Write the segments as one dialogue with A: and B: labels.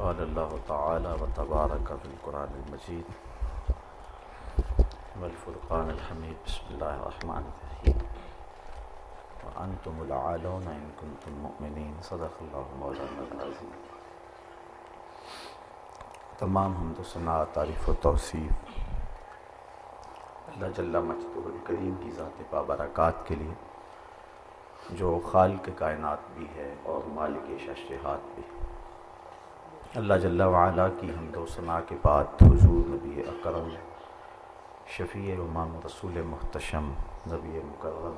A: قال الله تعالى وتبارك في القرآن المجيد والفرقان الحميد. بسم الله الرحمن الرحيم. وأنتم العالون إن كنتم مؤمنين. صدق الله مولانا العظيم. تمام حمد و ثناء تعریف و توصیف. اللہ جل مجدہ الکریم کی ذات بابرکات کے لیے، جو خالق کائنات بھی ہے اور مالک ششہات بھی۔ ہے اللہ جل وعلا کی حمد و ثناء کے بعد حضور نبی اکرم، شفیع امام، رسول محتشم، نبی مکرم۔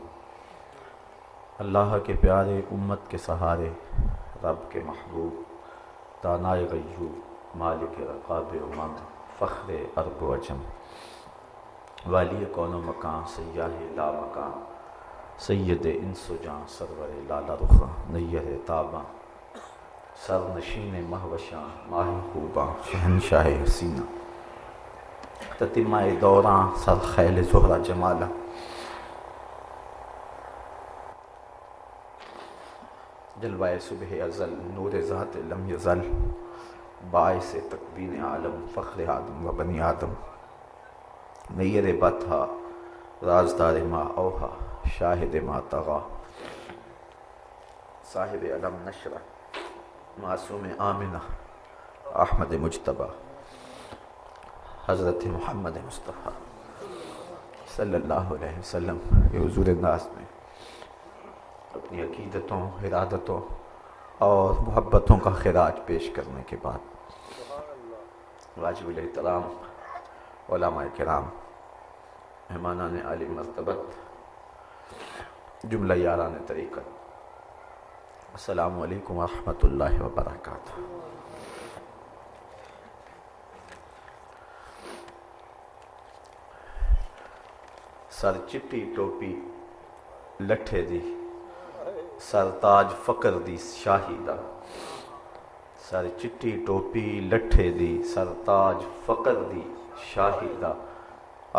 A: اللہ کے پیارے امت کے سہارے، رب کے محبوب، دانائے غیوب، مالک رقاب امام فخر ارب و اجم والی کون و مکان، سیاہ لا مکان، سید انس و جان، سرور لالا رخ نیر تاباں۔ سر نشین مہوشاں ماہی خوباں شہنشاہ حسینہ تتمہ دوراں سر خیل زہرہ جمالہ جلوہ صبح ازل نور ذات لم یزل باعث تکبین عالم فخر آدم و بنی آدم نیر بطہ رازدار ما اوہا شاہد ما تغا صاحب علم نشرہ معصوم آمنہ، احمد مجتبہ، حضرت محمد مصطفیٰ صلی اللہ علیہ وسلم یہ حضور الناس میں اپنی عقیدتوں، ارادتوں اور محبتوں کا خراج پیش کرنے کے بعد واجب الاحترام، علماء کرام، مہمانان علی مرتبت جملہ یاران طریقت السلام علیکم ورحمۃ اللہ وبرکاتہ۔ سر چٹی ٹوپی لٹھے دی، سر تاج فقر دی شاہی دا۔ سر چٹی ٹوپی لٹھے دی، سر تاج فقر دی شاہی دا۔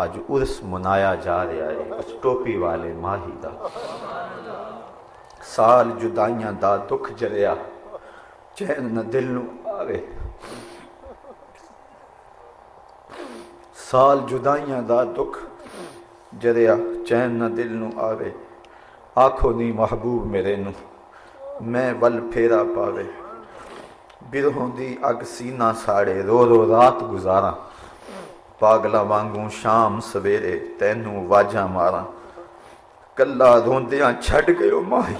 A: آج عرس منایا جا رہا ہے، اس ٹوپی والے ماہی دا۔ سال جدائیاں دا دکھ جریا چین نہ دل نو آوے سال جدائیاں دا دکھ جریا چین نہ دل نو آوے آنکھو نی محبوب میرے نو میں ول پھیرا پاوے برہوں دی اگ سینہ ساڑے رو رو رات گزارا پاگلا وانگوں شام سویرے تینوں واجہ مارا کلا روندیاں چھڑ گئے ماہی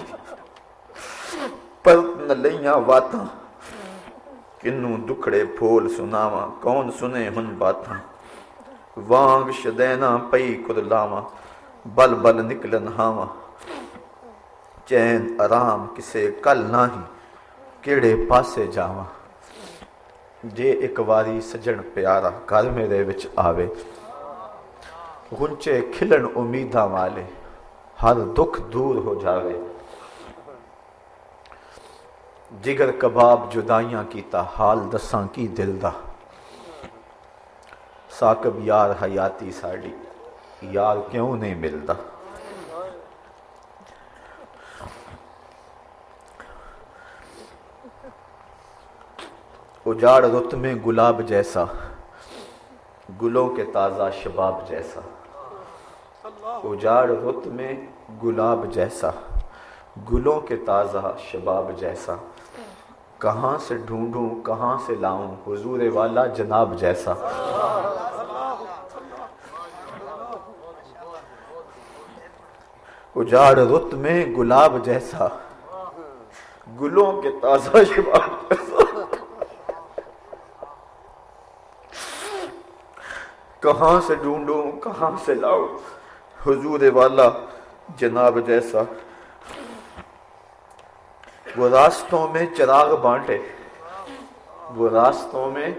A: پر نہ واتاں کنوں دکھڑے پھول سناواں کون سنے ہن باتاں وانگ شدینا پئی کدلاواں بل بل نکلن ہاواں چین آرام کسے کل نہ ہی کیڑے پاسے جاواں جے ایک واری سجن پیارا گھر میرے وچ آوے غنچے کھلن امیداں والے ہر دکھ دور ہو جاوے جگر کباب جدائیاں کیتا، حال دساں کی دل دا؟ ساکب یار حیاتی ساڑی یار کیوں نہیں ملدا؟ اجاڑ رت میں گلاب جیسا، گلوں کے تازہ شباب جیسا۔ اجاڑ رت میں گلاب جیسا، گلوں کے تازہ شباب جیسا۔ کہاں سے ڈھونڈوں، کہاں سے لاؤں؟ حضور والا جناب جیسا۔ اجاڑ رت میں گلاب جیسا۔ گلوں کے تازہ شباب جیسا۔ کہاں سے ڈھونڈوں، کہاں سے لاؤں؟ حضور والا جناب جیسا۔ وہ راستوں میں چراغ بانٹے۔ وہ راستوں میں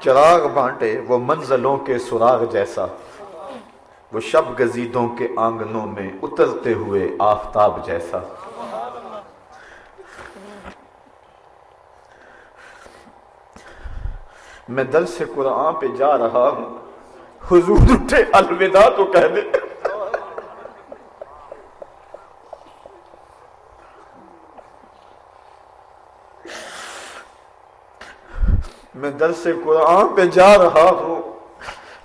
A: چراغ بانٹے، وہ منزلوں کے سراغ جیسا۔ وہ شب گزیدوں کے آنگنوں میں اترتے ہوئے آفتاب جیسا۔ میں دل سے قرآن پہ جا رہا ہوں۔ حضور اٹھے، الوداع تو کہہ دے میں در سے قرآن پہ جا رہا ہوں۔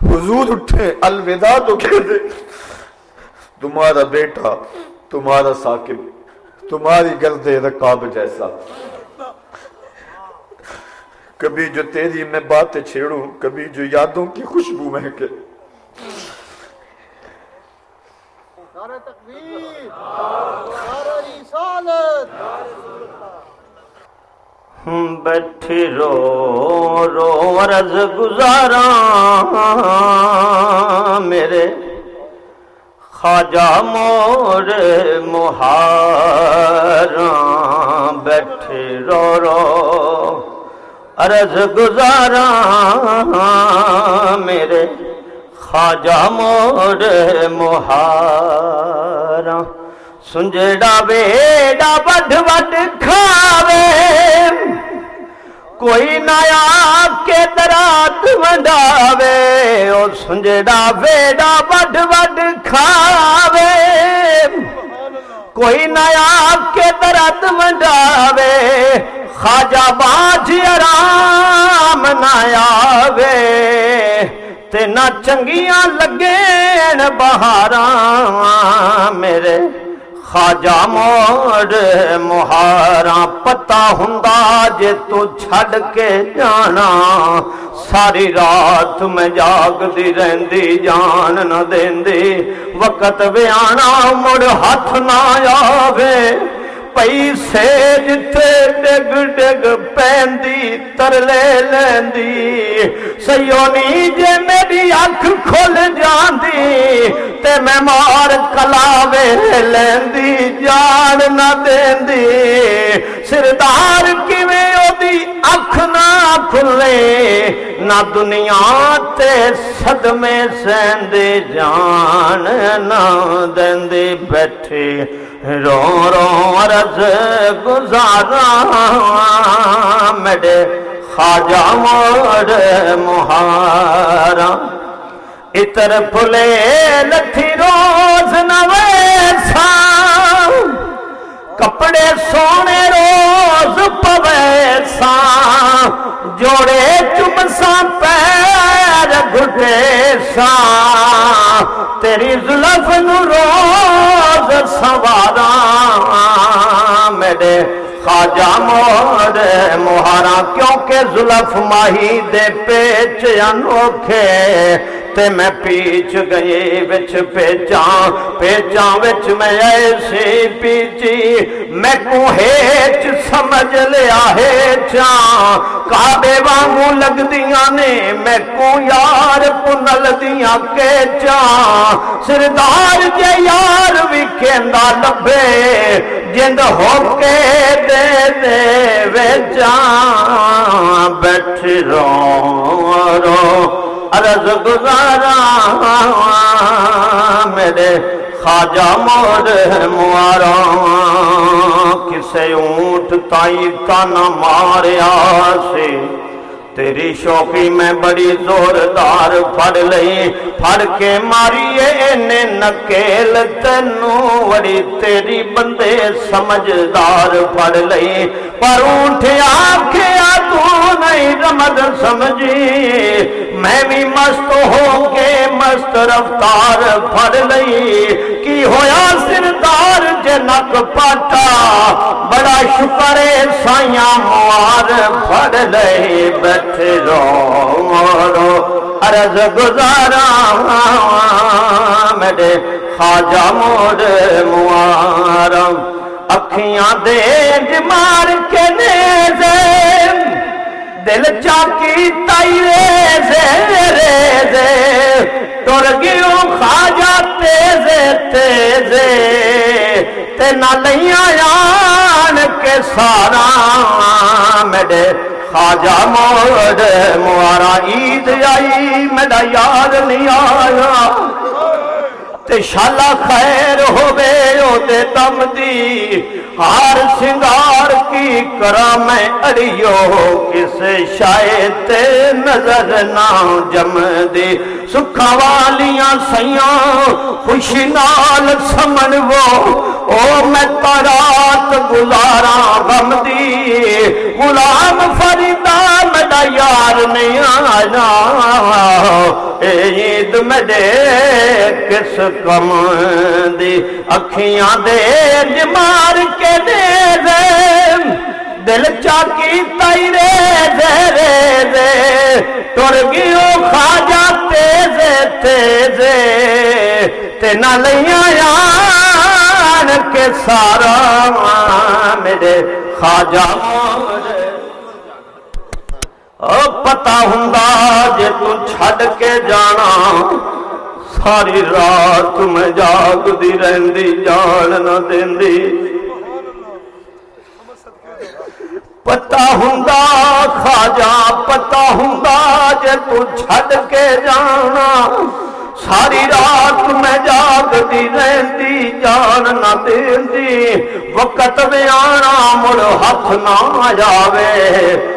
A: حضور اٹھے، الوداع تو کہہ دے۔ تمہارا بیٹا، تمہارا ساکب تمہاری گرد رکاب جیسا۔ کبھی جو تیری میں باتیں چھیڑوں، کبھی جو یادوں کی خوشبو مہکے۔
B: بیٹھی رو رو عرض گزارا میرے خواجہ مور مہار بیٹھے، رو رو، عرض گزارا میرے خواجہ مور مہار سنجڑا ویڈا بڑھ بڑھ کھاوے۔ کوئی نیا کے درات منڈاوے او سنجڑا ویڈا بڑھ بڑھ کھاوے۔ کوئی نیا کے درات منڈاوے خواجہ باج آرام نیا وے تے نہ چنگیاں لگین بہاراں میرے۔ خواجہ موڑ مہاراں پتا ہندا جے تو چھڑ کے جانا ساری رات میں جاگ دی رہندی جان نہ دیندی وقت وے آنا مڑ ہاتھ نہ آوے پیسے جتے ڈگ ڈگ پیندی ترلے لیندی سیونی جے میری اکھ کھل جاندی تے میں مار کلاوے لیندی، جان نہ دیندی۔ سردار کیویں او دی اکھ نہ کھلے؟ نہ دنیا تے صدمے سیندی جان نہ دیندی بیٹھی رو رو عرض گزارا۔ میرے خواجہ موڑ مہارا اتر پھلے لتھی روز نویسا، کپڑے سونے روز پویسا، جوڑے چمسا پیر گھٹے سا تیری ظلف نو روز سوارا، میرے خواجہ موڑ مہارا کیونکہ ظلف ماہی دے پیچ انوکھے تے میں پیچ گئی وچ پیچاں پیچاں وچ میں ایسی پیچی میں کو ہیچ سمجھ لیا ہیچاں کعبے وانگو لگ دیاں نے میں کو یار پنل دیاں کیچاں سردار جے یار وکھیندہ لبے جند ہو کے دے دے ویچاں بیٹھ رو رو عرض گزارا میرے خواجہ مور موارا کسے اونٹ تائی تانا ماریا سے تیری شوقی میں بڑی زوردار پھڑ لئی، پھڑ کے ماریے نکیل، تینو وڑی تیری بندے سمجھدار پھڑ لئی۔ پر اونٹے آکھیا تو نہیں رمد سمجھی۔ میں بھی مست ہو کے مست رفتار پھڑ لئی۔ کی ہویا سردار جنک پاٹا شکر سائیاں مار پھڑ لئی بیٹھ رو مورو عرض گزارا میرے خواجہ مور موارا اکھیاں دے جمار کے نیزے دل چاکی تائی ریزے ریزے ٹر گیوں خواجہ تیزے تیزے تے نہ لیاں یان کے سارا میرے خواجہ موڑ، موارا عید آئی میرا یاد نہیں آیا۔ تے شالا خیر ہووے او دے دم دی۔ ہار سنگار کی کرا میں اڑیو، کس شاید نظر نہ جم دے سکھا والیاں سیاں خوشی نال سمن وہ او میں ترات گزارا غم دی۔ غلام فریدہ میرا یار نہیں آنا اے عید میرے کس کم دی اکھیاں دے جمار کے دے دے دل چاکی تائی رے دے رے دے ٹر گیو خواجہ تیزے تیزے تینا لیا یان کے سارا میرے خواجہ پتا ہوں جے تم چھڑ کے جانا ساری رات میں جاگ دی رہندی جان نہ دیندی پتا ہوں خواجہ پتا ہوں جے تو چھڑ کے جانا ساری رات میں جاگ دی رہندی جان نہ دیندی وقت میں آنا مڑ ہاتھ نہ جاوے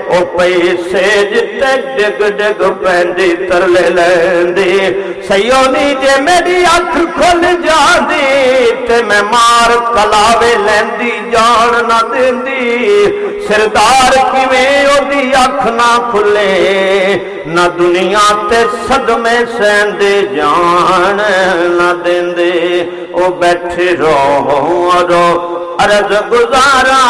B: او پیسے جتے ڈگ ڈگ پہندی ترلے لیندی۔ سیونی جے میری اکھ کھل جاندی، تے میں مار کلاوے لیندی جان نہ دیندی سردار کیویں او اکھ نہ کھلے نہ دنیا تے صدمے سہندے جان نہ دیندے او بیٹھے رو رو عرض گزارا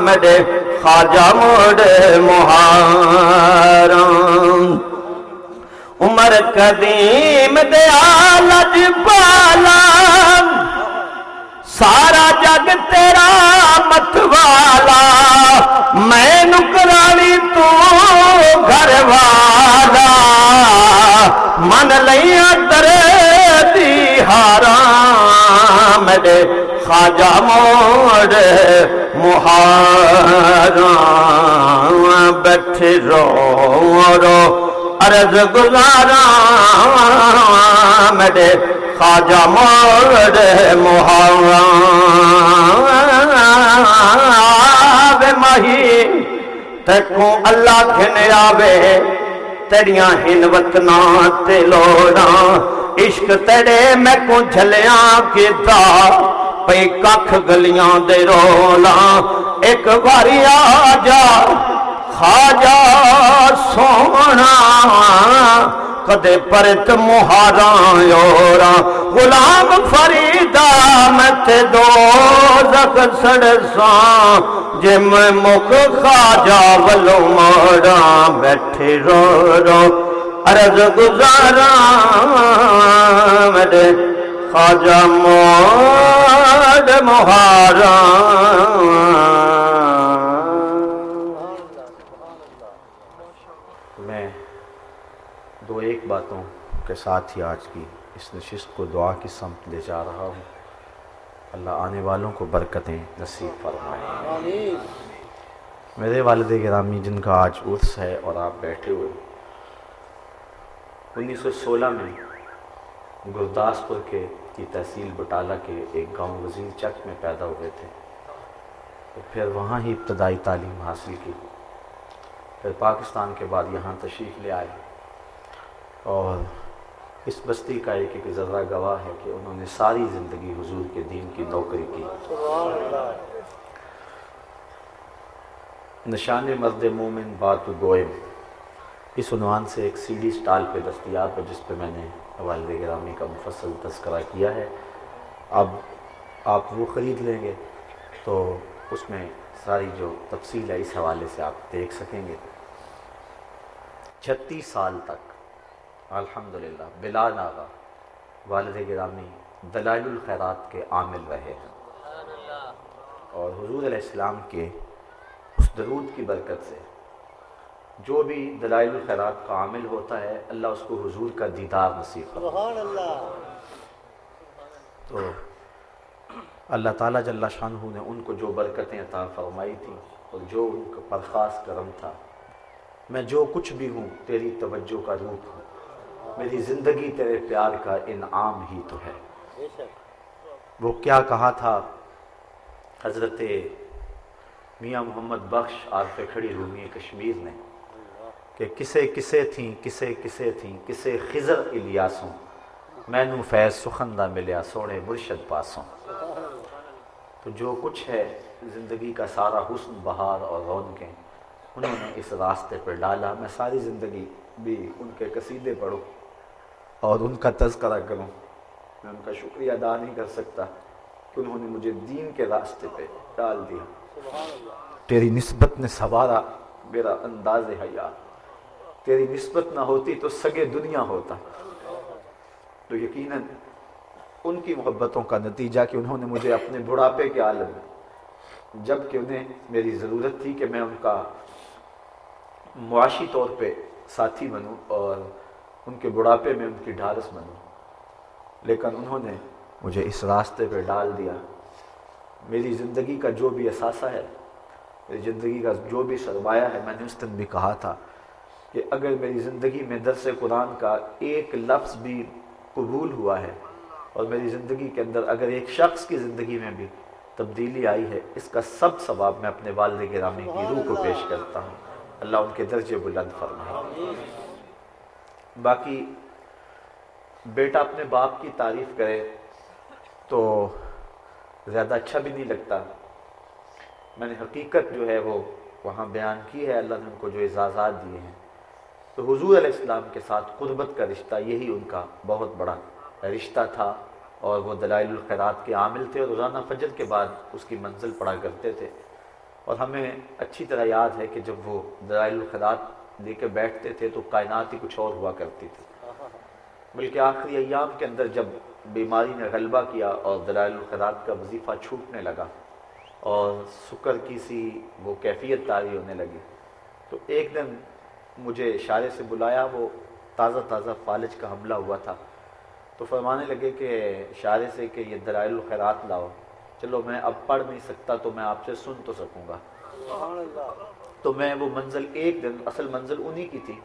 B: میرے خواجہ موڑ مہارا عمر قدیم دیا لج بالا سارا جگ تیرا مت والا میں نکرالی تو گھر والا من لیا در دی ہارا میرے خواجہ موڑ مہارا بیٹھے رو رو عرض گزارا میرے خواجہ موڑ مہارا مہی تکوں اللہ کھنے آوے۔ تیریاں ہن وطنا تے لوڑا عشق تیرے میں کو جھلیاں کیتا۔ پئی ککھ گلیاں دے رولا ایک باری آجا خواجہ سونا کدے پرت مہاراں یورا، غلام فریدہ میں تے دو زک سڑساں جے میں مکھ خواجہ ولو مارا بیٹھے رو رو۔ عرض گزارا میرے خواجہ موڑ مہارا
A: میں دو ایک باتوں کے ساتھ ہی آج کی اس نشست کو دعا کی سمت لے جا رہا ہوں۔ اللہ آنے والوں کو برکتیں نصیب فرمائے۔ میرے والد گرامی، جن کا آج عرس ہے اور آپ بیٹھے ہوئے انیس سو سولہ میں گرداسپور کے کی تحصیل بٹالہ کے ایک گاؤں وزیر چک میں پیدا ہوئے تھے۔ پھر وہاں ہی ابتدائی تعلیم حاصل کی۔ پھر پاکستان کے بعد یہاں تشریف لے آئے۔ اور اس بستی کا ایک ایک ذرہ گواہ ہے کہ انہوں نے ساری زندگی حضور کے دین کی نوکری کی۔ نشان مرد مومن بات گوئم۔ اس عنوان سے ایک سی ڈی سٹال پہ دستیاب ہے، جس پہ میں نے والد گرامی کا مفصل تذکرہ کیا ہے۔ اب آپ وہ خرید لیں گے تو اس میں ساری جو تفصیل ہے، اس حوالے سے آپ دیکھ سکیں گے۔ چھتیس سال تک الحمدللہ بلا ناغا والد گرامی دلائل الخیرات کے عامل رہے ہیں۔ اور حضور علیہ السلام کے اس درود کی برکت سے جو بھی دلائل الخیرات کا عامل ہوتا ہے اللہ اس کو حضور کا دیدار نصیب
C: سبحان اللہ۔
A: تو اللہ تعالیٰ جل شاہ نے ان کو جو برکتیں عطا فرمائی تھیں اور جو ان کا پرخاص کرم تھا میں جو کچھ بھی ہوں تیری توجہ کا روپ ہوں۔ میری زندگی تیرے پیار کا انعام ہی تو ہے۔ وہ کیا کہا تھا؟ حضرت میاں محمد بخش عارف کھڑی رومی کشمیر نے کہ کسے کسے تھیں کسے کسے تھیں کسے خزر الیاسوں۔ میں نو فیض سخندہ ملیا سوڑے مرشد پاسوں۔ تو جو کچھ ہے زندگی کا سارا حسن بہار اور رونقیں انہوں نے اس راستے پر ڈالا۔ میں ساری زندگی بھی ان کے قصیدے پڑھوں۔ اور ان کا تذکرہ کروں۔ میں ان کا شکریہ ادا نہیں کر سکتا کہ انہوں نے مجھے دین کے راستے پہ ڈال دیا۔ تیری نسبت نے سوارا میرا انداز حیا۔ تیری نسبت نہ ہوتی تو سگے دنیا ہوتا۔ تو یقیناً ان کی محبتوں کا نتیجہ کہ انہوں نے مجھے اپنے بڑھاپے کے عالم میں جبکہ انہیں میری ضرورت تھی کہ میں ان کا معاشی طور پہ ساتھی بنوں اور ان کے بڑھاپے میں ان کی ڈھارس بنوں لیکن انہوں نے مجھے اس راستے پہ ڈال دیا۔ میری زندگی کا جو بھی اثاثہ ہے، میری زندگی کا جو بھی سرمایہ ہے، میں نے اس دن بھی کہا تھا کہ اگر میری زندگی میں درس قرآن کا ایک لفظ بھی قبول ہوا ہے اور میری زندگی کے اندر اگر ایک شخص کی زندگی میں بھی تبدیلی آئی ہے، اس کا سب ثواب میں اپنے والد گرامی کی روح کو پیش کرتا ہوں۔ اللہ ان کے درجے بلند فرمائے۔ باقی بیٹا اپنے باپ کی تعریف کرے تو زیادہ اچھا بھی نہیں لگتا۔ میں نے حقیقت جو ہے وہ وہاں بیان کی ہے، اللہ نے ان کو جو اعزازات دیے ہیں۔ تو حضور علیہ السلام کے ساتھ قربت کا رشتہ یہی ان کا بہت بڑا رشتہ تھا اور وہ دلائل الخیرات کے عامل تھے۔ اور روزانہ فجر کے بعد اس کی منزل پڑا کرتے تھے۔ اور ہمیں اچھی طرح یاد ہے کہ جب وہ دلائل الخیرات لے کے بیٹھتے تھے تو کائنات ہی کچھ اور ہوا کرتی تھی۔ بلکہ آخری ایام کے اندر جب بیماری نے غلبہ کیا اور دلائل الخیرات کا وظیفہ چھوٹنے لگا اور سکر کی سی وہ کیفیت تاری ہونے لگی، تو ایک دن مجھے اشارے سے بلایا، وہ تازہ تازہ فالج کا حملہ ہوا تھا۔ تو فرمانے لگے کہ اشارے سے کہ یہ دلائل الخیرات لاؤ۔ چلو میں اب پڑھ نہیں سکتا تو میں آپ سے سن تو سکوں گا۔ تو میں وہ منزل ایک دن، اصل منزل انہی کی تھی۔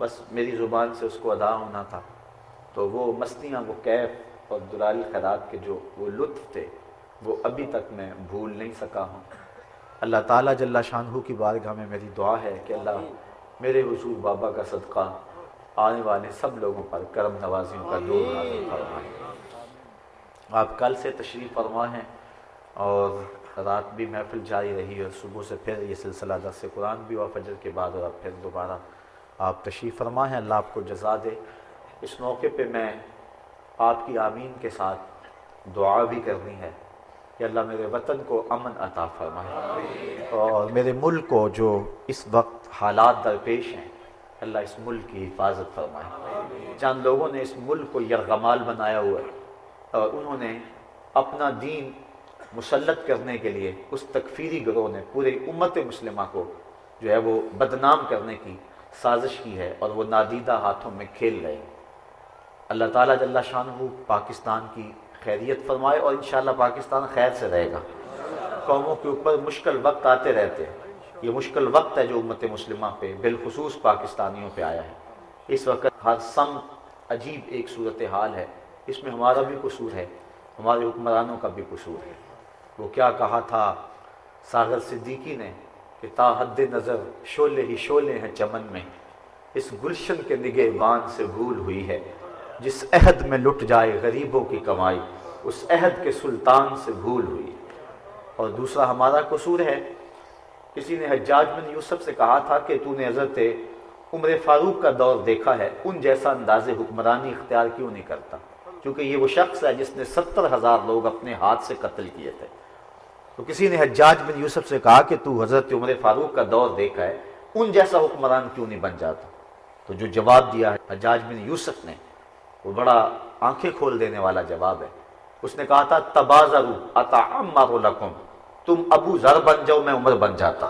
A: بس میری زبان سے اس کو ادا ہونا تھا۔ تو وہ مستیاں، وہ کیف اور دلائل الخیرات کے جو وہ لطف تھے، وہ ابھی تک میں بھول نہیں سکا ہوں۔ اللہ تعالیٰ جل شاہ کی بارگاہ میں میری دعا ہے کہ اللہ میرے حضور بابا کا صدقہ آنے والے سب لوگوں پر کرم نوازیوں کا دور نازل فرمائیں آپ کل سے تشریف فرما ہیں اور رات بھی محفل جاری رہی اور صبح سے پھر یہ سلسلہ درس قرآن بھی ہوا، فجر کے بعد اور اب پھر دوبارہ آپ تشریف فرما ہیں اللہ آپ کو جزا دے۔ اس موقع پہ میں آپ کی آمین کے ساتھ دعا بھی کرنی ہے۔ کہ اللہ میرے وطن کو امن عطا فرمائے۔ اور میرے ملک کو جو اس وقت حالات درپیش ہیں، اللہ اس ملک کی حفاظت فرمائے۔ چند لوگوں نے اس ملک کو یرغمال بنایا ہوا ہے اور انہوں نے اپنا دین مسلط کرنے کے لیے اس تکفیری گروہ نے پورے امت مسلمہ کو جو ہے وہ بدنام کرنے کی سازش کی ہے اور وہ نادیدہ ہاتھوں میں کھیل رہے ہیں۔ اللہ تعالیٰ جل شاہ پاکستان کی خیریت فرمائے اور انشاءاللہ پاکستان خیر سے رہے گا۔ قوموں کے اوپر مشکل وقت آتے رہتے ہیں۔ یہ مشکل وقت ہے جو امت مسلمہ پہ بالخصوص پاکستانیوں پہ آیا ہے۔ اس وقت ہر سم عجیب ایک صورت حال ہے۔ اس میں ہمارا بھی قصور ہے، ہمارے حکمرانوں کا بھی قصور ہے۔ وہ کیا کہا تھا؟ ساغر صدیقی نے کہ تا حد نظر شولے ہی شولے ہیں چمن میں۔ اس گلشن کے نگہ بان سے بھول ہوئی ہے۔ جس عہد میں لٹ جائے غریبوں کی کمائی، اس عہد کے سلطان سے بھول ہوئی۔ اور دوسرا ہمارا قصور ہے۔ کسی نے حجاج بن یوسف سے کہا تھا کہ تو نے حضرت عمر فاروق کا دور دیکھا ہے۔ ان جیسا انداز حکمرانی اختیار کیوں نہیں کرتا؟ کیونکہ یہ وہ شخص ہے جس نے ستر ہزار لوگ اپنے ہاتھ سے قتل کیے تھے۔ تو کسی نے حجاج بن یوسف سے کہا کہ تو حضرت عمر فاروق کا دور دیکھا ہے، ان جیسا حکمران کیوں نہیں بن جاتا؟ تو جو جواب دیا ہے، حجاج بن یوسف نے، وہ بڑا آنکھیں کھول دینے والا جواب ہے۔ اس نے کہا تھا، تبازرو اتعمر لکم، تم ابو ذر بن جاؤ، میں عمر بن جاتا۔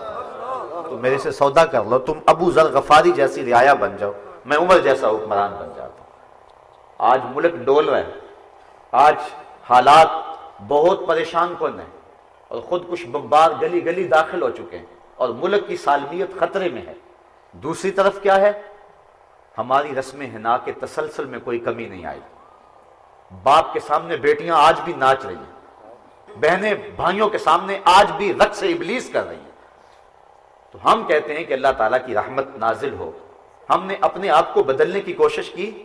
A: تو میرے سے سودا کر لو، تم ابو ذر غفاری جیسی رعایا بن جاؤ، میں عمر جیسا حکمران بن جاتا۔ آج ملک ڈول رہے آج حالات بہت پریشان کن ہیں۔ اور خود کچھ بمبار گلی گلی داخل ہو چکے ہیں اور ملک کی سالمیت خطرے میں ہے۔ دوسری طرف کیا ہے؟ ہماری رسم ہنا کے تسلسل میں کوئی کمی نہیں آئی۔ باپ کے سامنے بیٹیاں آج بھی ناچ رہی ہیں۔ بہنیں بھائیوں کے سامنے آج بھی رقص ابلیس کر رہی ہیں۔ تو ہم کہتے ہیں کہ اللہ تعالیٰ کی رحمت نازل ہو۔ ہم نے اپنے آپ کو بدلنے کی کوشش کی۔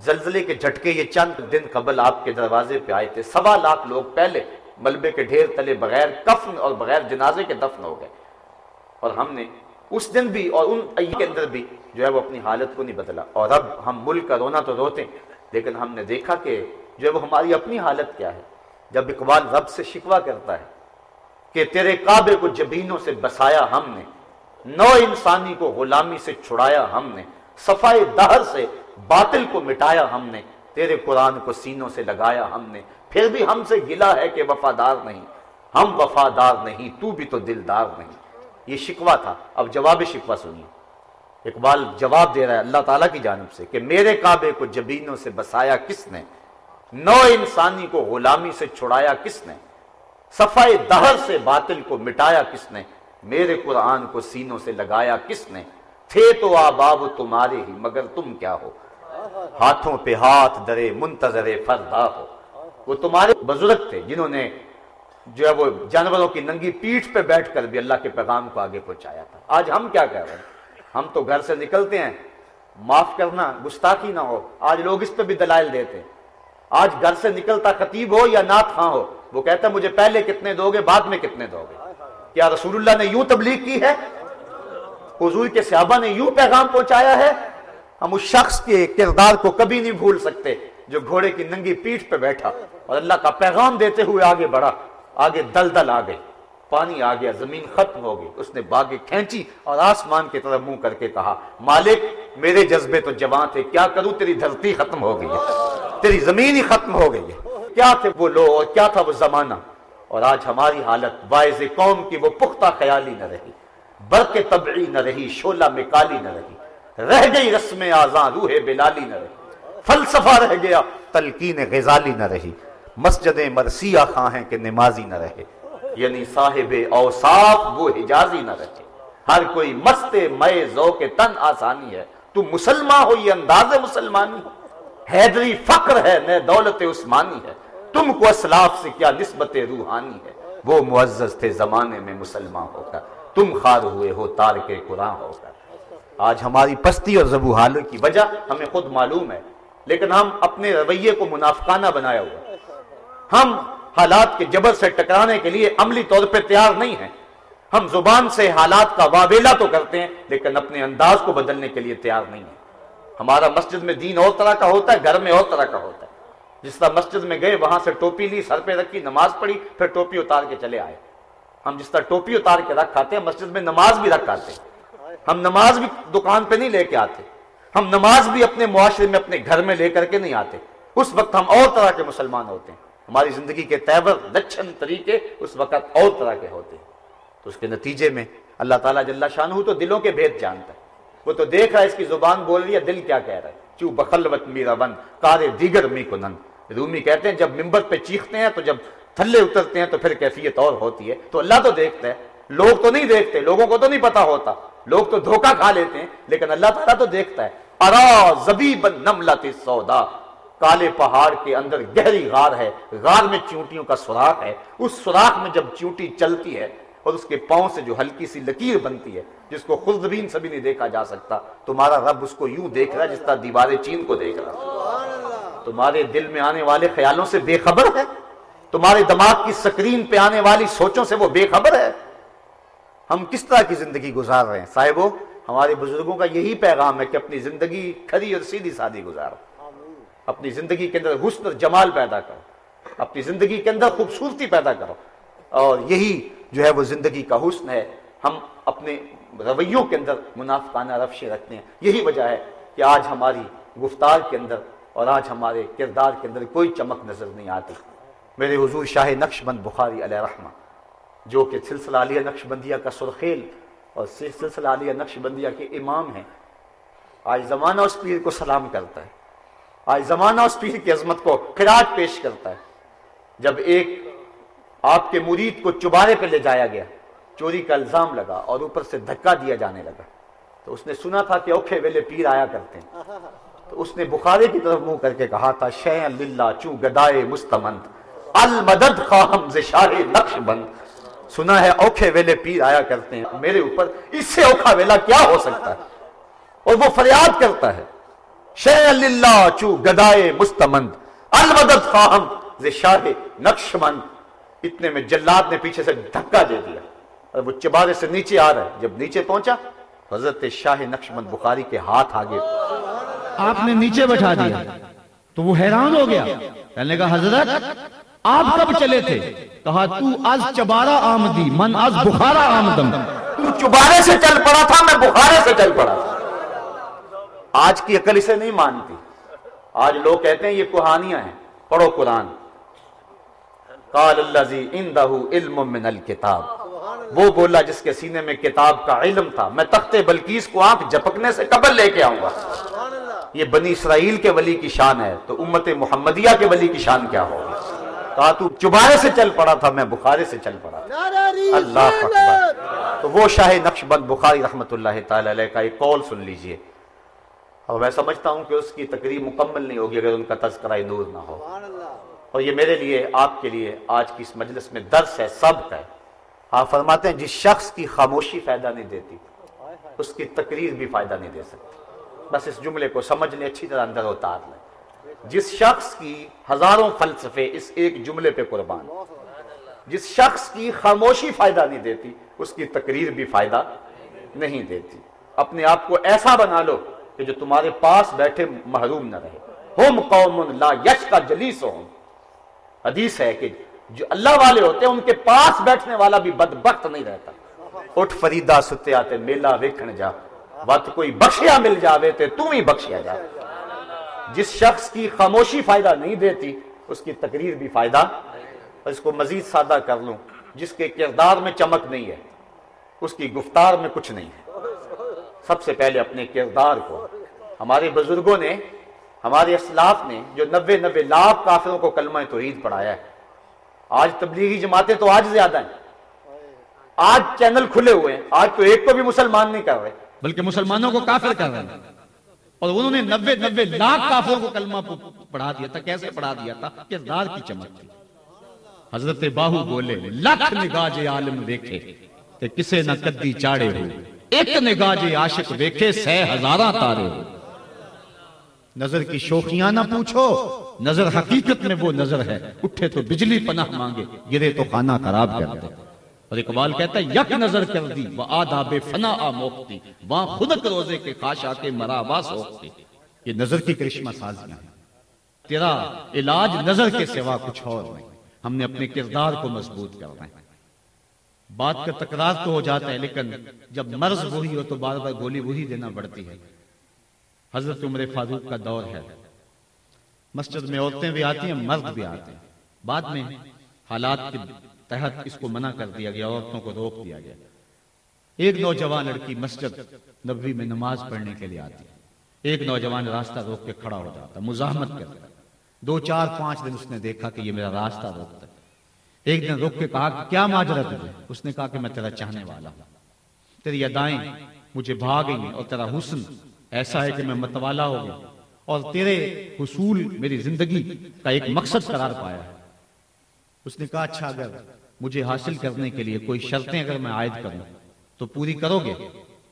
A: زلزلے کے جھٹکے یہ چند دن قبل آپ کے دروازے پہ آئے تھے۔ سوا لاکھ لوگ پہلے ملبے کے ڈھیر تلے بغیر کفن اور بغیر جنازے کے دفن ہو گئے۔ اور ہم نے اس دن بھی اور ان کے اندر بھی جو ہے وہ اپنی حالت کو نہیں بدلا۔ اور اب ہم ملک کا رونا تو روتے لیکن ہم نے دیکھا کہ جو ہے وہ ہماری اپنی حالت کیا ہے۔ جب اقبال رب سے شکوا کرتا ہے کہ تیرے کعبے کو جبینوں سے بسایا ہم نے، نو انسانی کو غلامی سے چھڑایا ہم نے صفائی دہر سے باطل کو مٹایا ہم نے، تیرے قرآن کو سینوں سے لگایا ہم نے پھر بھی ہم سے گلا ہے کہ وفادار نہیں۔ ہم وفادار نہیں، تو بھی تو دلدار نہیں۔ یہ شکوا تھا۔ اب جواب شکوا سنیے۔ اقبال جواب دے رہا ہے اللہ تعالیٰ کی جانب سے کہ میرے کعبے کو جبینوں سے بسایا کس نے؟ نو انسانی کو غلامی سے چھڑایا کس نے؟ صفائی دہر سے باطل کو مٹایا کس نے؟ میرے قرآن کو سینوں سے لگایا کس نے؟ تھے تو آباب تمہارے ہی، مگر تم کیا ہو؟ ہاتھوں پہ ہاتھ درے منتظر فردا ہو۔ وہ تمہارے بزرگ تھے جنہوں نے جو ہے وہ جانوروں کی ننگی پیٹھ پہ بیٹھ کر بھی اللہ کے پیغام کو آگے پہنچایا تھا۔ آج ہم کیا کہہ رہے ہیں؟ ہم تو گھر سے نکلتے ہیں۔ معاف کرنا، گستاخی نہ ہو۔ آج لوگ اس پہ بھی دلائل دیتے ہیں۔ آج گھر سے نکلتا خطیب ہو یا نات خاں ہو، وہ کہتا ہے، مجھے پہلے کتنے دو گے، بعد میں کتنے دو گے؟ کیا رسول اللہ نے یوں تبلیغ کی ہے؟ حضور کے صحابہ نے یوں پیغام پہنچایا ہے؟ ہم اس شخص کے کردار کو کبھی نہیں بھول سکتے۔ جو گھوڑے کی ننگی پیٹھ پہ بیٹھا اور اللہ کا پیغام دیتے ہوئے آگے بڑھا، آگے دل دل آ گئی، پانی آ گیا، زمین ختم ہو گئی۔ اس نے باغ کھینچی اور آسمان کی طرف منہ کر کے کہا، مالک، میرے جذبے تو جوان تھے، کیا کروں؟ تیری دھرتی ختم ہو گئی ہے، تیری زمین ہی ختم ہو گئی ہے۔ کیا تھے وہ لو اور کیا تھا وہ زمانہ؟ اور آج ہماری حالت باعث قوم کی وہ پختہ خیالی نہ رہی برق طبعی نہ رہی شولہ میں کالی نہ رہی، رہ گئی رسم آزاں روح بلالی نہ رہی۔ فلسفہ رہ گیا، تلقین غزالی نہ رہی، مسجد مرسیہ خواہیں کہ نمازی نہ رہے یعنی صاحب اوصاف وہ حجازی نہ رہے۔ ہر کوئی مست مئے ذوق تن آسانی ہے، تو مسلمان ہو، یہ انداز مسلمانی ہو حیدری فقر ہے، نئے دولت عثمانی ہے۔ تم کو اسلاف سے کیا نسبت روحانی ہے؟ وہ معزز تھے زمانے میں مسلمان ہو کر۔ تم خار ہوئے ہو تار کے قرآن ہو کر۔ آج ہماری پستی اور زبو حالوں کی وجہ ہمیں خود معلوم ہے۔ لیکن ہم اپنے رویے کو منافقانہ بنایا ہوا ہم حالات کے جبر سے ٹکرانے کے لیے عملی طور پہ تیار نہیں ہیں۔ ہم زبان سے حالات کا واویلا تو کرتے ہیں، لیکن اپنے انداز کو بدلنے کے لیے تیار نہیں ہیں۔ ہمارا مسجد میں دین اور طرح کا ہوتا ہے، گھر میں اور طرح کا ہوتا ہے۔ جس طرح مسجد میں گئے، وہاں سے ٹوپی لی، سر پہ رکھی، نماز پڑھی، پھر ٹوپی اتار کے چلے آئے۔ ہم جس طرح ٹوپی اتار کے رکھ آتے ہیں، مسجد میں نماز بھی رکھ آتے ہم نماز بھی دکان پہ نہیں لے کے آتے۔ ہم نماز بھی اپنے معاشرے میں اپنے گھر میں لے کر کے نہیں آتے۔ اس وقت ہم اور طرح کے مسلمان ہوتے ہیں۔ ہماری زندگی کے تیور لچھن طریقے اس وقت اور طرح کے ہوتے ہیں۔ تو اس کے نتیجے میں اللہ تعالیٰ جل شاہ تو دلوں کے بھید جانتا ہے۔ وہ تو دیکھ رہا ہے اس کی زبان بول رہی ہے، دل کیا کہہ رہا ہے؟ چو بخلوت میرا ون کارے دیگر می کو رومی کہتے ہیں، جب ممبر پہ چیختے ہیں تو جب تھلے اترتے ہیں تو پھر کیفیت اور ہوتی ہے۔ تو اللہ تو دیکھتا ہے۔ لوگ تو نہیں دیکھتے، لوگوں کو تو نہیں پتا ہوتا۔ لوگ تو دھوکہ کھا لیتے ہیں لیکن اللہ تعالیٰ تو دیکھتا ہے۔ ارا زبیب نملت سودا کالے پہاڑ کے اندر گہری غار ہے۔ غار میں چونٹیوں کا سوراخ ہے۔ اس سوراخ میں جب چونٹی چلتی ہے اور اس کے پاؤں سے جو ہلکی سی لکیر بنتی ہے جس کو خلدبین سے بھی نہیں دیکھا جا سکتا تمہارا رب اس کو یوں دیکھ رہا ہے جس طرح دیوار چین کو دیکھ رہا تمہارے دل میں آنے والے خیالوں سے بے خبر ہے۔ تمہارے دماغ کی سکرین پہ آنے والی سوچوں سے وہ بے خبر ہے۔ ہم کس طرح کی زندگی گزار رہے ہیں؟ صاحبوں ہمارے بزرگوں کا یہی پیغام ہے کہ اپنی زندگی کھری اور سیدھی سادی گزارو۔ اپنی زندگی کے اندر حسن اور جمال پیدا کرو۔ اپنی زندگی کے اندر خوبصورتی پیدا کرو۔ اور یہی جو ہے وہ زندگی کا حسن ہے۔ ہم اپنے رویوں کے اندر منافقانہ رفشے رکھتے ہیں۔ یہی وجہ ہے کہ آج ہماری گفتار کے اندر اور آج ہمارے کردار کے اندر کوئی چمک نظر نہیں آتی۔ میرے حضور شاہ نقش بند بخاری علیہ رحمہ۔ جو کہ سلسلہ علیہ نقش بندیہ کا سرخیل اور سلسلہ علیہ نقش بندیہ کے امام ہیں۔ آج زمانہ اس پیر کو سلام کرتا ہے۔ آج زمانہ اس پیر کی عظمت کو خراج پیش کرتا ہے۔ جب ایک آپ کے مرید کو چبارے پہ لے جایا گیا، چوری کا الزام لگا اور اوپر سے دھکا دیا جانے لگا۔ تو اس نے سنا تھا کہ اوکھے ویلے پیر آیا کرتے ہیں۔ تو اس نے بخارے کی طرف منہ کر کے کہا تھا شہ اللہ چوں گدائے مستمند،
D: المدد خواہم شاہ نقش بند سنا ہے، اوکھے ویلے پیر آیا کرتے ہیں۔ میرے اوپر اس سے اوکھا ویلا کیا ہو سکتا ہے؟ اور وہ فریاد کرتا ہے۔ شہ اللہ چو گدائے مستمند المدد خواہم شاہ نقش بند اتنے میں جلاد نے پیچھے سے دھکا دے دیا۔ اور وہ چبارے سے نیچے آ رہا ہے۔ جب نیچے پہنچا، حضرت شاہ نقش بند بخاری کے ہاتھ آگے۔
A: آپ نے نیچے بٹھا دیا تو وہ حیران ہو گیا۔ کہنے کا حضرت آپ کب چلے تھے؟ کہا، تو از چبارہ آمدی، من از بخارا آمدم۔
D: تو چبارے سے چل پڑا تھا، میں بخارے سے چل پڑا۔ تھا آج کی عقل اسے نہیں مانتی۔ آج لوگ کہتے ہیں یہ کہانیاں ہیں، پڑھو قرآن۔ قال اللذی اندہو علم من الكتاب وہ بولا جس کے سینے میں کتاب کا علم تھا، میں تخت بلکیس کو آنکھ جپکنے سے قبل لے کے آؤں گا۔ یہ بنی اسرائیل کے ولی کی شان ہے، تو امت محمدیہ کے ولی کی شان کیا ہوگی؟ تو چبارے سے چل پڑا تھا میں بخارے سے چل پڑا۔ تھا اللہ اکبر۔ تو وہ شاہ نقش بند بخاری رحمت اللہ تعالی علیہ کا ایک قول سن لیجیے۔ اور میں سمجھتا ہوں کہ اس کی تقریب مکمل نہیں ہوگی اگر ان کا تذکرہ نور نہ ہو۔ اور یہ میرے لیے آپ کے لیے آج کی اس مجلس میں درس ہے سب ہے۔ آپ فرماتے ہیں جس شخص کی خاموشی فائدہ نہیں دیتی اس کی تقریر بھی فائدہ نہیں دے سکتی۔ بس اس جملے کو سمجھ لیں اچھی طرح اندر اتار لیں۔ جس شخص کی ہزاروں فلسفے اس ایک جملے پہ قربان۔ جس شخص کی خاموشی فائدہ نہیں دیتی، اس کی تقریر بھی فائدہ نہیں دیتی۔ اپنے آپ کو ایسا بنا لو کہ جو تمہارے پاس بیٹھے محروم نہ رہے۔ ہم قوم لا یش کا جلیس ہوں حدیث ہے کہ جو اللہ والے ہوتے ہیں، ان کے پاس بیٹھنے والا بھی بدبخت نہیں رہتا۔ اٹھ فریدہ ستے آتے، میلہ ویکھن جا۔ بات کوئی بخشیا مل جاوے تے تم ہی بخشیا جا۔ جس شخص کی خاموشی فائدہ نہیں دیتی، اس کی تقریر بھی فائدہ۔ اور اس کو مزید سادہ کر لوں، جس کے کردار میں چمک نہیں ہے، اس کی گفتار میں کچھ نہیں ہے۔ سب سے پہلے اپنے کردار کو۔ ہمارے بزرگوں نے، ہمارے اسلاف نے جو نبے نبے لاکھ کافروں کو کلمہ توحید پڑھایا ہے، آج تبلیغی جماعتیں تو آج زیادہ ہیں۔ آج چینل کھلے ہوئے ہیں، آج تو ایک کو بھی مسلمان نہیں کر رہے۔
A: بلکہ مسلمانوں کو کافر کر رہے ہیں۔ اور انہوں نے نبے نبے لاکھ کافروں کو کلمہ پڑھا دیا تھا، کیسے پڑھا دیا تھا؟ کردار کی چمک تھی۔ حضرت باہو بولے لکھ نگاہ جے عالم دیکھے کہ کسے نہ قدی چاڑے ہو۔ ایک نگاہ جے عاشق دیکھے سہ ہزارہ تارے ہو۔ نظر کی شوخیاں نہ پوچھو، نظر حقیقت میں وہ نظر ہے۔ اٹھے تو بجلی پناہ مانگے، گرے تو خانہ خراب کر دے۔ اور اقبال کہتا ہے، یک نظر کر دی، وہ آداب فنا آ موکتی وہاں خودک روزے کے خاشا کے مرا مرابا سوکتی یہ نظر کی کرشمہ سازیاں ہیں۔ تیرا علاج نظر کے سوا کچھ اور نہیں۔ ہم نے اپنے کردار کو مضبوط کر رہے ہیں۔ بات کا تکرار تو ہو جاتا ہے، لیکن جب مرض وہی ہو تو بار بار گولی وہی دینا پڑتی ہے۔ حضرت عمر فاروق کا دور ہے۔ مسجد میں عورتیں بھی آتی ہیں، مرد بھی آتے ہیں۔ بعد میں حالات کے تحت اس کو منع کر دیا گیا، عورتوں کو روک دیا گیا۔ ایک نوجوان لڑکی مسجد نبوی میں نماز پڑھنے کے لیے آتی۔ ایک نوجوان راستہ روک کے کھڑا ہو جاتا، مزاحمت کرتا۔ دو چار پانچ دن اس نے دیکھا کہ یہ میرا راستہ روکتا ایک دن روک کے کہا کہ کیا ماجرت ہے اس نے کہا کہ میں تیرا چاہنے والا ہوں۔ تیری ادائیں مجھے بھاگ گئی اور تیرا حسن ایسا ہے کہ میں متوالا ہو گیا۔ اور تیرے حصول میری زندگی کا ایک مقصد قرار پایا۔ ہے اس نے کہا اچھا اگر مجھے حاصل کرنے کے لیے کوئی شرطیں اگر میں عائد کروں، تو پوری کرو گے؟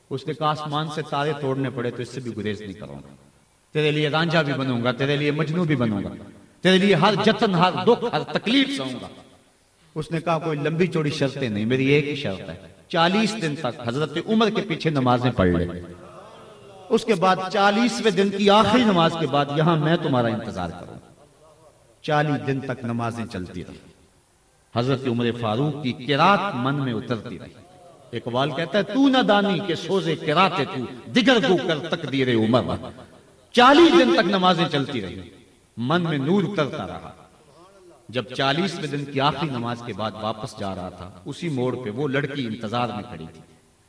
A: اس نے کہا، آسمان سے تارے توڑنے پڑے تو اس سے بھی گریز نہیں کروں گا۔ تیرے لیے رانجا بھی بنوں گا، تیرے لیے مجنو بھی بنوں گا، تیرے لیے ہر جتن، ہر دکھ، ہر تکلیف سے ہوں گا۔ اس نے کہا، کوئی لمبی چوڑی شرطیں نہیں، میری ایک ہی شرط ہے۔ چالیس دن تک حضرت عمر کے پیچھے نمازیں پڑھ لے۔ اس کے بعد چالیسویں دن کی آخری نماز کے بعد یہاں میں تمہارا انتظار کروں۔ چالیس دن تک نمازیں چلتی رہی حضرت عمر فاروق کی کرات من میں اترتی رہی۔ اقبال کہتا ہے، تو نہ دانی کے سوزے کراتے تو دگر کو کر تقدیر عمر چالیس دن تک نمازیں چلتی رہی۔ من میں نور اترتا رہا۔ جب چالیسویں دن کی آخری نماز کے بعد واپس جا رہا تھا، اسی موڑ پہ وہ لڑکی انتظار میں کھڑی تھی۔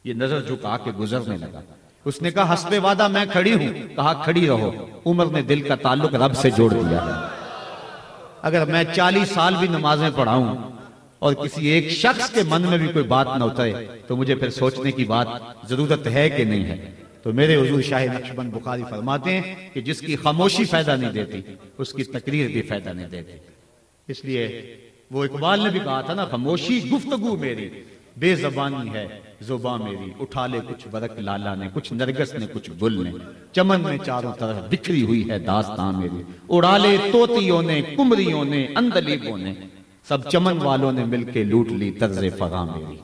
A: یہ نظر جھکا کے گزرنے لگا۔ اس نے کہا، حسب وعدہ میں کھڑی ہوں۔ کہا، کھڑی رہو۔ عمر نے دل کا تعلق رب سے جوڑ دیا ہے۔ اگر میں چالیس سال بھی نمازیں پڑھاؤں اور کسی ایک شخص کے من میں بھی کوئی بات نہ اترے، تو مجھے پھر سوچنے کی بات ضرورت ہے کہ نہیں ہے۔ تو میرے حضور شاہ نقشبند بخاری فرماتے ہیں کہ جس کی خاموشی فائدہ نہیں دیتی، اس کی تقریر بھی فائدہ نہیں دیتی۔ اس لیے وہ اقبال نے بھی کہا تھا نا، خاموشی گفتگو میری، بے زبانی ہے۔ زباں میری اٹھا لے کچھ ورق، لالا نے، کچھ نرگس نے، کچھ گل نے۔ چمن میں چاروں طرف بکھری ہوئی ہے داستان میری۔ اڑا لے توتیوں نے، کمریوں نے، اندلیبوں نے۔ سب چمن والوں نے مل کے لوٹ لی طرز فغاں میری۔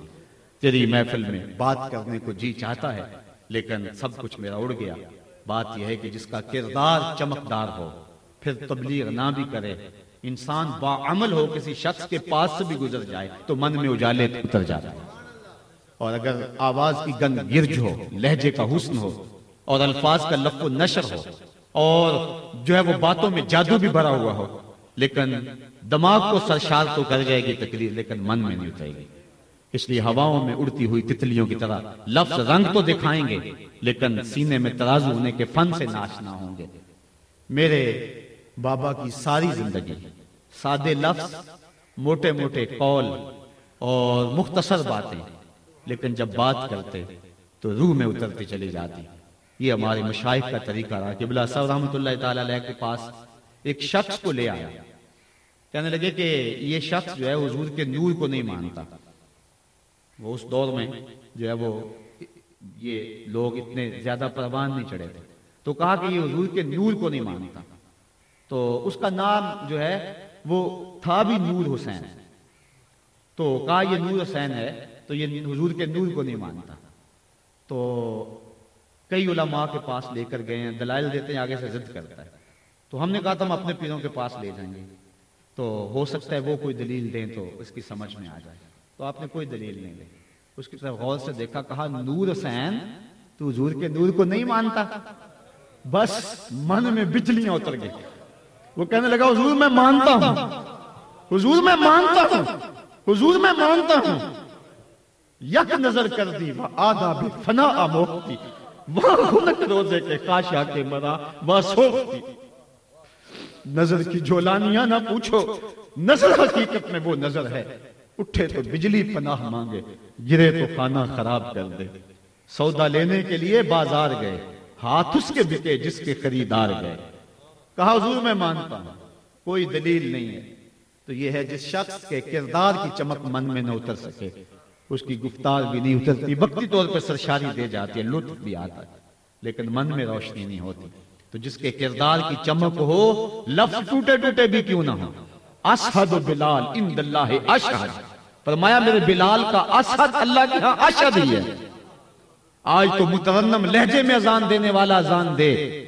A: تیری محفل میں بات کرنے کو جی چاہتا ہے، لیکن سب کچھ میرا اڑ گیا۔ بات یہ ہے کہ جس کا کردار چمکدار ہو، پھر تبلیغ نہ بھی کرے۔ انسان با عمل ہو کسی شخص کے پاس سے بھی گزر جائے، تو من میں اجالے اتر جاتا ہے۔ اور اگر آواز کی گنگ گرج ہو، لہجے کا حسن ہو، اور الفاظ کا لف و نشر ہو، اور جو ہے وہ باتوں میں جادو بھی بھرا ہوا ہو، لیکن دماغ کو سرشار تو کر جائے گی تقریر، لیکن من میں نہیں اترے گی۔ اس لیے ہواؤں میں اڑتی ہوئی تتلیوں کی طرح لفظ رنگ تو دکھائیں گے، لیکن سینے میں ترازو ہونے کے فن سے ناشنا ہوں گے۔ میرے بابا کی ساری زندگی، سادے لفظ، موٹے موٹے قول اور مختصر باتیں لیکن جب بات کرتے تو روح میں اترتی چلی جاتی۔ یہ ہمارے مشاہد کا طریقہ رہا کہ بلا صاحب رحمۃ اللہ تعالی علیہ کے پاس ایک شخص کو لے آیا۔ کہنے لگے کہ یہ شخص جو ہے حضور کے نور کو نہیں مانتا۔ وہ اس دور میں جو ہے وہ یہ لوگ اتنے زیادہ پروان نہیں چڑھے تھے۔ تو کہا کہ یہ حضور کے نور کو نہیں مانتا۔ تو اس کا نام جو ہے وہ تھا بھی نور حسین۔ تو کہا یہ نور حسین ہے تو یہ حضور کے نور کو نہیں مانتا۔ تو کئی علماء کے پاس لے کر گئے ہیں، دلائل دیتے ہیں، آگے سے ضد کرتا ہے۔ تو ہم نے کہا تھا ہم اپنے پیروں کے پاس لے جائیں گے۔ تو ہو سکتا ہے وہ کوئی دلیل دیں تو اس کی سمجھ میں آ جائے۔ تو آپ نے کوئی دلیل نہیں دی۔ اس کی طرف غور سے دیکھا، کہا نور حسین، تو حضور کے نور کو نہیں مانتا۔ بس من میں بجلیاں اتر گئی وہ کہنے لگا، حضور میں مانتا ہوں۔ حضور میں مانتا ہوں۔ حضور میں مانتا ہوں۔ یک نظر کر دی وہ آدھا بھی فنا آموختی۔ وہ خنک روزے کے خاشا کے مرا وہ سوختی۔ نظر کی جولانیاں نہ پوچھو، نظر حقیقت میں وہ نظر ہے۔ اٹھے تو بجلی پناہ مانگے، گرے تو خانہ خراب کر دے۔ سودا لینے کے لیے بازار گئے، ہاتھ اس کے بکے جس کے خریدار گئے۔ کہا، حضور میں مانتا ہوں، کوئی دلیل نہیں ہے۔ تو یہ ہے جس شخص کے کردار کی چمک من میں نہ اتر سکے۔ اس کی گفتار بھی نہیں اترتی۔ وقتی طور پر سرشاری دے جاتی ہے، لطف بھی آتا ہے، لیکن من میں روشنی نہیں ہوتی۔ تو جس کے کردار کی چمک ہو، لفظ ٹوٹے ٹوٹے بھی کیوں نہ ہو۔ اسحد بلال اند اللہ اشہد۔ فرمایا، میرے بلال کا اسحد اللہ کی ہاں اشہد ہی ہے۔ آج تو مترنم لہجے میں ازان دینے والا ازان دے۔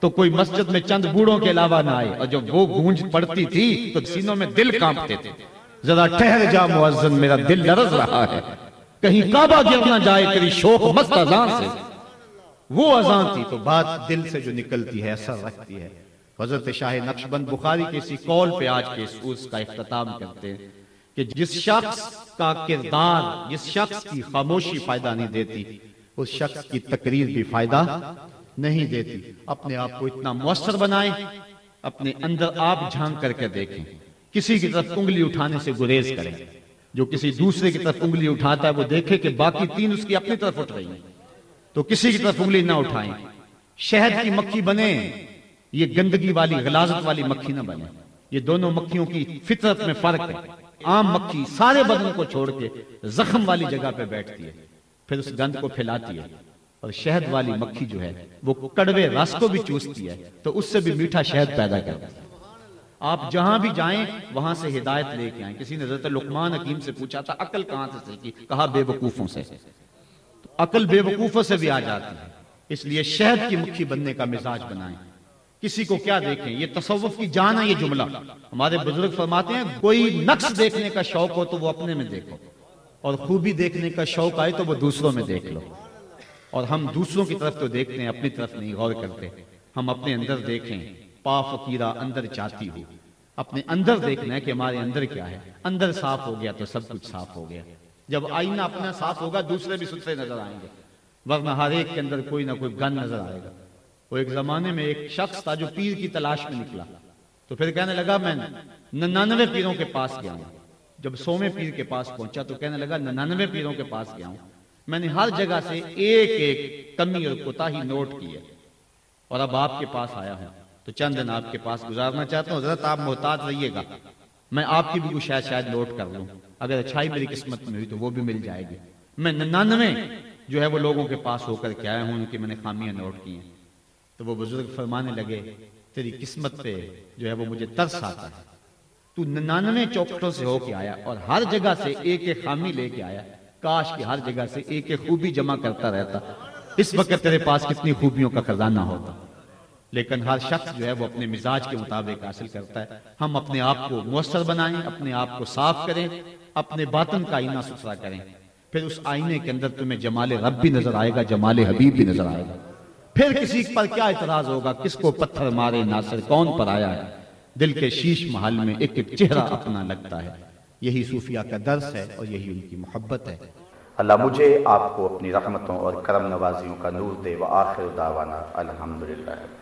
A: تو کوئی مسجد میں چند بوڑھوں کے علاوہ نہ آئے۔ اور جب وہ گونج پڑتی تھی، تو سینوں میں دل کانپتے تھے۔ ذرا ٹھہر جا معزن میرا دل لرز رہا ہے۔ کہیں کعبہ گر نہ جائے، تیری شوق مست ازان سے۔ وہ ازان تھی تو بات دل سے جو نکلتی ہے، اثر رکھتی ہے۔ حضرت شاہ نقشبند بخاری کے اسی قول پہ آج کے اس کا اختتام کرتے ہیں کہ جس شخص کا کردار، جس شخص کی خاموشی فائدہ نہیں دیتی، اس شخص کی تقریر بھی فائدہ نہیں دیتی۔ اپنے آپ کو اتنا مؤثر بنائیں، اپنے اندر آپ جھانک کر کے دیکھیں۔ کسی کی طرف انگلی اٹھانے سے گریز کریں۔ جو کسی دوسرے کی طرف انگلی اٹھاتا ہے، وہ دیکھے کہ باقی تین اس کی اپنی طرف اٹھ رہی ہیں۔ تو کسی کی طرف انگلی نہ اٹھائیں۔ شہد کی مکھی بنے، یہ گندگی والی، غلازت والی مکھی نہ بنے۔ یہ دونوں مکھیوں کی فطرت میں فرق ہے۔ عام مکھی سارے بدن کو چھوڑ کے زخم والی جگہ پہ بیٹھتی ہے، پھر اس گند کو پھیلاتی ہے۔ اور شہد والی مکھی جو ہے، وہ کڑوے رس کو بھی چوستی ہے، تو اس سے بھی میٹھا شہد پیدا کرتا ہے۔ آپ جہاں بھی جائیں، وہاں سے ہدایت لے کے آئیں۔ کسی نے حضرت لقمان حکیم سے پوچھا تھا، عقل کہاں سے سیکھی؟ کہا بے وقوفوں سے عقل بے وقوفوں سے بھی آ جاتی ہے۔ اس لیے شہد کی مکھی بننے کا مزاج بنائیں۔ کسی کو کیا دیکھیں؟ یہ تصوف کی جان ہے، یہ جملہ۔ ہمارے بزرگ فرماتے ہیں، کوئی نقص دیکھنے کا شوق ہو تو وہ اپنے میں دیکھو۔ اور خوبی دیکھنے کا شوق آئے تو وہ دوسروں میں دیکھ لو۔ اور ہم دوسروں کی طرف تو دیکھتے ہیں، اپنی طرف نہیں غور کرتے۔ ہم اپنے اندر دیکھیں۔ پا فقیرہ اندر چاہتی ہو۔ اپنے اندر دیکھنا ہے کہ ہمارے اندر کیا ہے۔ اندر صاف ہو گیا تو سب کچھ صاف ہو گیا۔ جب آئینہ اپنا صاف ہوگا، دوسرے بھی ستھرے نظر آئیں گے۔ ورنہ ہر ایک کے اندر کوئی نہ کوئی گن نظر آئے گا۔ وہ ایک زمانے میں ایک شخص تھا جو پیر کی تلاش میں نکلا۔ تو پھر کہنے لگا، میں ننانوے پیروں کے پاس گیا ہوں۔ جب سومے پیر کے پاس پہنچا تو کہنے لگا، ننانوے پیروں کے پاس گیا ہوں۔ میں نے ہر جگہ سے ایک ایک کمی اور کوتا ہی نوٹ کی ہے۔ اور اب آپ کے پاس آیا ہوں۔ تو چند دن آپ کے پاس گزارنا چاہتا ہوں، حضرت آپ محتاط رہیے گا۔ میں آپ کی بھی کوئی شاید شاید نوٹ کر لوں۔ اگر اچھائی میری قسمت میں ہوئی تو وہ بھی مل جائے گی۔ میں ننانوے جو ہے وہ لوگوں کے پاس ہو کر کے آیا ہوں کہ میں نے خامیاں نوٹ کی ہیں۔ تو وہ بزرگ فرمانے لگے، تیری قسمت پہ جو ہے وہ مجھے ترس آتا ہے۔ تو ننانوے چوکٹوں سے ہو کے آیا اور ہر جگہ سے ایک ایک خامی لے کے آیا۔ کاش کی ہر جگہ سے ایک ایک خوبی جمع کرتا رہتا۔ اس وقت تیرے پاس کتنی خوبیوں کا خزانہ ہوتا۔ لیکن ہر شخص جو ہے وہ اپنے مزاج کے مطابق حاصل کرتا ہے۔ ہم اپنے آپ کو مؤثر بنائیں، اپنے آپ کو صاف کریں، اپنے باطن کا آئینہ ستھرا کریں۔ پھر اس آئینے کے اندر تمہیں جمال رب بھی نظر آئے گا، جمال حبیب بھی نظر آئے گا۔ پھر کسی پر کیا اعتراض ہوگا؟ کس کو پتھر مارے ناصر کون پر آیا ہے؟ دل کے شیش محل میں ایک ایک چہرہ اپنا لگتا ہے۔ یہی صوفیہ کا درس ہے اور یہی ان کی محبت ہے۔
E: اللہ مجھے آپ کو اپنی رحمتوں اور کرم نوازیوں کا نور دے۔ و آخر دعوانا الحمدللہ۔